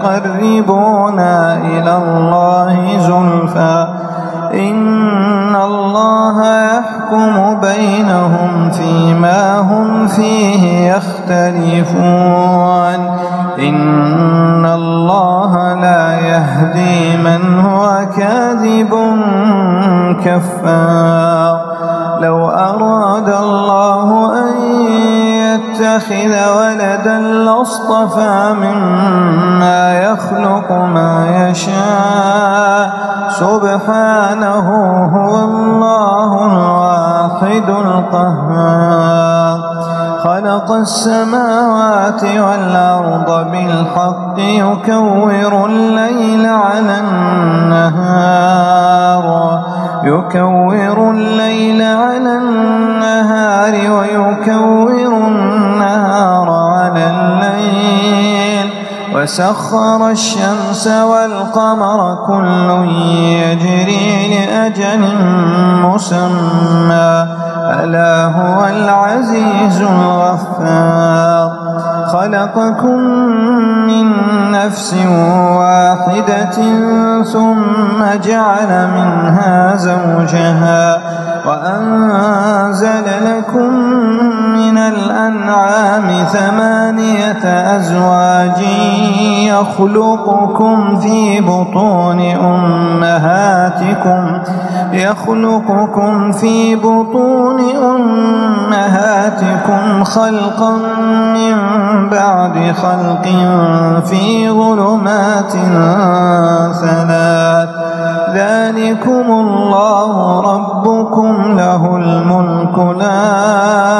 ليقربونا إلى الله زلفى. إن الله يحكم بينهم فيما هم فيه يختلفون. إن الله لا يهدي من هو كاذب كفار. لو أراد الله أن يتخذ ولدا لاصطفى مما يخلق ما يشاء سبحانه هو الله الواحد القهار خلق السماوات والأرض بالحق يكور الليل على النهار يكور الليل على النهار ويكور النهار على الليل. وسخر الشمس والقمر كل يجري لأجل مسمى. ألا هو العزيز الغفار. خلقكم من نفس واحدة ثم جعل منها زوجها وأنزل لكم الأنعام ثمانية أزواج يخلقكم في بطون أمهاتكم يخلقكم في بطون أمهاتكم خلقا من بعد خلق في ظلمات ثلاث. ذلكم الله ربكم له الملك لا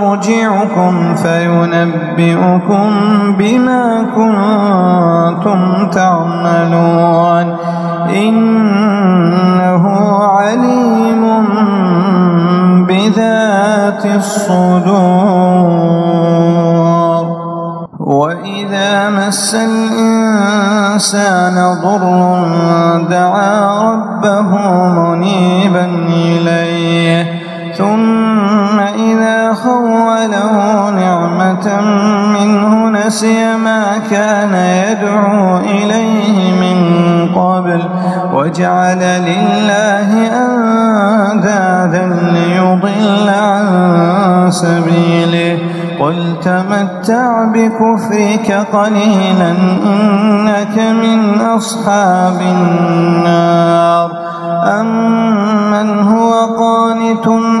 مرجعكم فينبئكم بما كنتم تعملون. إنه عليم بذات الصدور. وإذا مس الإنسان ضر دعا ربه منيبا إليه ثم خوله نعمة منه نسي ما كان يدعو إليه من قبل. وجعل لله أندادا ليضل عن سبيله. قل تمتع بكفرك قليلا إنك من أصحاب النار. أمن هو قانت الليل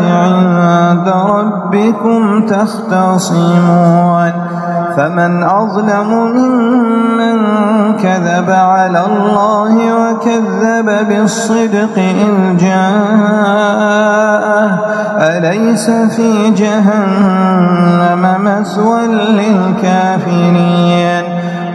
عند ربكم تختصمون. فمن أظلم ممن كذب على الله وكذب بالصدق إن جاءه. أليس في جهنم مسوى للكافرين؟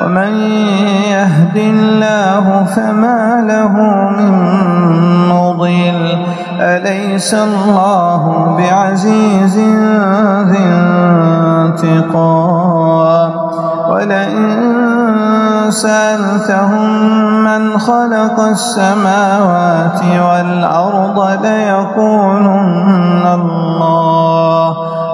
ومن يهد الله فما له من مضل. أليس الله بعزيز ذي انتقام؟ ولئن سألتهم من خلق السماوات والأرض ليقولن الله.